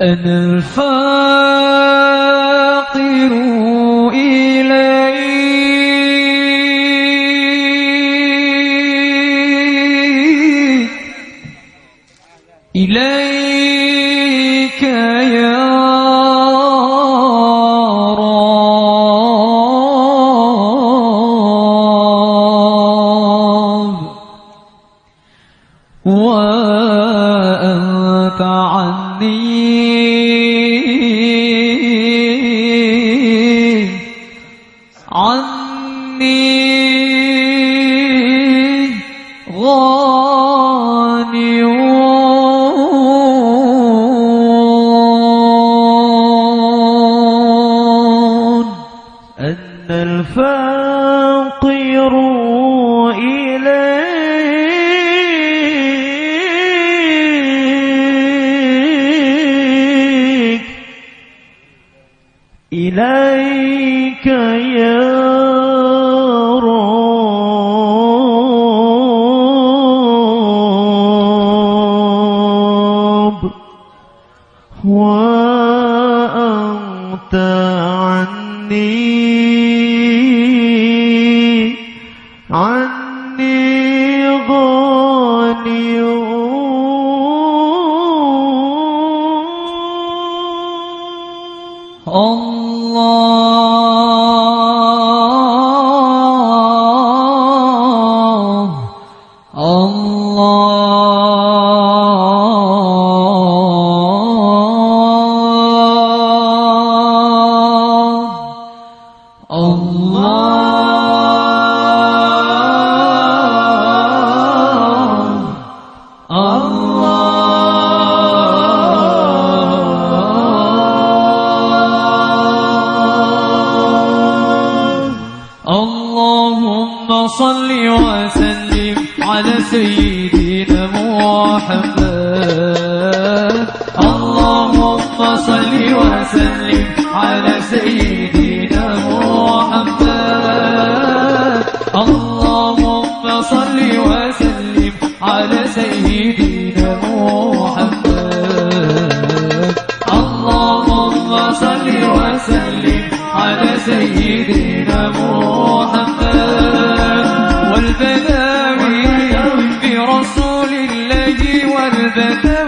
أنا الفاقر إليك. إليك الفاقر إليك إليك يا رب. وأنت عني. على سيدنا محمد. اللهم صل وسلم على سيدنا محمد. اللهم صل وسلم على سيدنا the